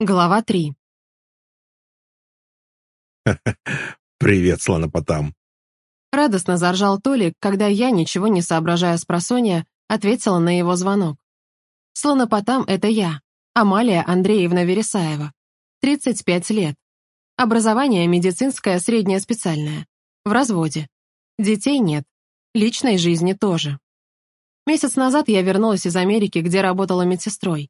Глава 3 «Привет, слонопотам!» Радостно заржал Толик, когда я, ничего не соображая с просонья, ответила на его звонок. Слонопотам — это я, Амалия Андреевна Вересаева, 35 лет. Образование медицинское среднее специальное. В разводе. Детей нет. Личной жизни тоже. Месяц назад я вернулась из Америки, где работала медсестрой.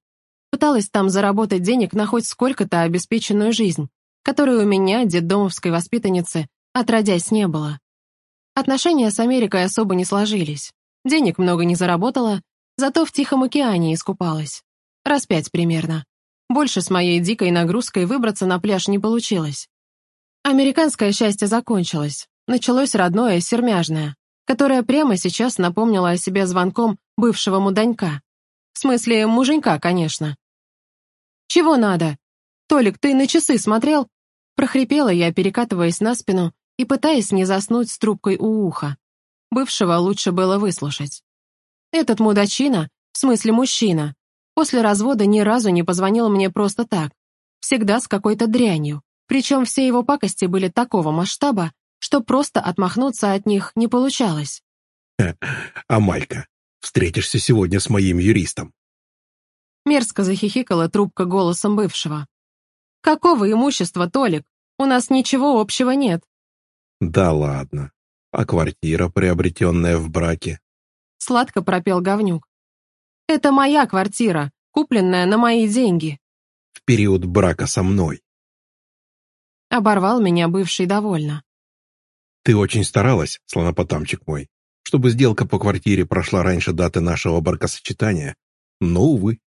Пыталась там заработать денег на хоть сколько-то обеспеченную жизнь, которой у меня, детдомовской воспитанницы, отродясь не было. Отношения с Америкой особо не сложились. Денег много не заработала, зато в Тихом океане искупалась. Раз пять примерно. Больше с моей дикой нагрузкой выбраться на пляж не получилось. Американское счастье закончилось. Началось родное, сермяжное, которое прямо сейчас напомнило о себе звонком бывшего муданька. В смысле, муженька, конечно. «Чего надо? Толик, ты на часы смотрел?» Прохрипела я, перекатываясь на спину и пытаясь не заснуть с трубкой у уха. Бывшего лучше было выслушать. Этот мудачина, в смысле мужчина, после развода ни разу не позвонил мне просто так. Всегда с какой-то дрянью. Причем все его пакости были такого масштаба, что просто отмахнуться от них не получалось. «Амалька, Встретишься сегодня с моим юристом». Мерзко захихикала трубка голосом бывшего. «Какого имущества, Толик? У нас ничего общего нет». «Да ладно. А квартира, приобретенная в браке?» Сладко пропел говнюк. «Это моя квартира, купленная на мои деньги». «В период брака со мной». Оборвал меня бывший довольно. «Ты очень старалась, слонопотамчик мой чтобы сделка по квартире прошла раньше даты нашего бракосочетания, но, увы.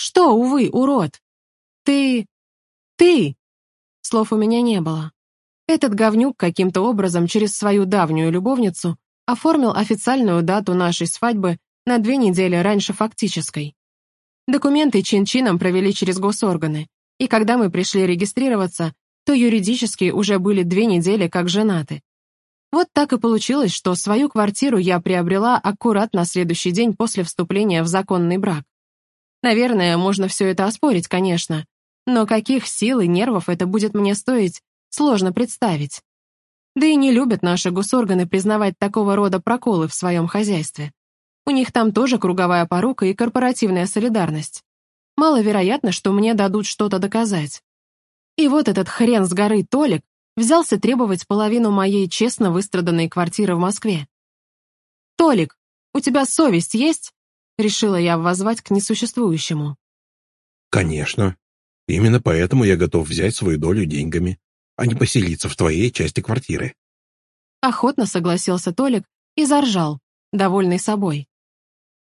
«Что, увы, урод? Ты... ты...» Слов у меня не было. Этот говнюк каким-то образом через свою давнюю любовницу оформил официальную дату нашей свадьбы на две недели раньше фактической. Документы чин-чином провели через госорганы, и когда мы пришли регистрироваться, то юридически уже были две недели как женаты. Вот так и получилось, что свою квартиру я приобрела аккурат на следующий день после вступления в законный брак. Наверное, можно все это оспорить, конечно, но каких сил и нервов это будет мне стоить, сложно представить. Да и не любят наши госорганы признавать такого рода проколы в своем хозяйстве. У них там тоже круговая порука и корпоративная солидарность. Маловероятно, что мне дадут что-то доказать. И вот этот хрен с горы Толик взялся требовать половину моей честно выстраданной квартиры в Москве. «Толик, у тебя совесть есть?» Решила я воззвать к несуществующему. «Конечно. Именно поэтому я готов взять свою долю деньгами, а не поселиться в твоей части квартиры». Охотно согласился Толик и заржал, довольный собой.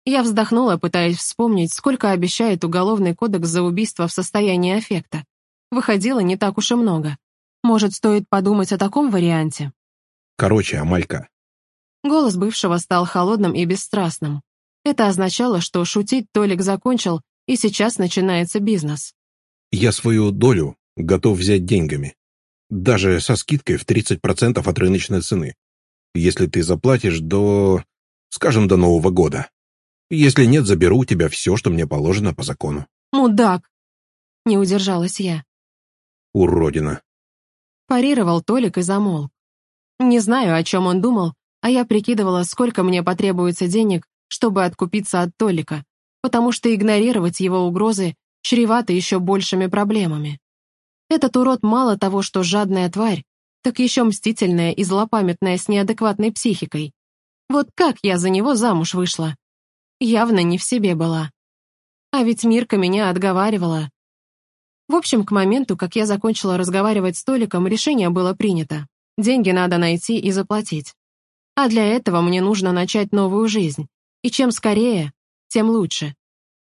Я вздохнула, пытаясь вспомнить, сколько обещает Уголовный кодекс за убийство в состоянии аффекта. Выходило не так уж и много. Может, стоит подумать о таком варианте? Короче, Амалька. Голос бывшего стал холодным и бесстрастным. Это означало, что шутить Толик закончил, и сейчас начинается бизнес. Я свою долю готов взять деньгами. Даже со скидкой в 30% от рыночной цены. Если ты заплатишь до... скажем, до Нового года. Если нет, заберу у тебя все, что мне положено по закону. Мудак! Не удержалась я. Уродина. Парировал Толик и замолк. Не знаю, о чем он думал, а я прикидывала, сколько мне потребуется денег, чтобы откупиться от Толика, потому что игнорировать его угрозы чревато еще большими проблемами. Этот урод мало того, что жадная тварь, так еще мстительная и злопамятная с неадекватной психикой. Вот как я за него замуж вышла? Явно не в себе была. А ведь Мирка меня отговаривала, в общем, к моменту, как я закончила разговаривать с Толиком, решение было принято. Деньги надо найти и заплатить. А для этого мне нужно начать новую жизнь. И чем скорее, тем лучше.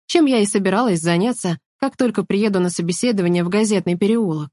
Чем я и собиралась заняться, как только приеду на собеседование в газетный переулок.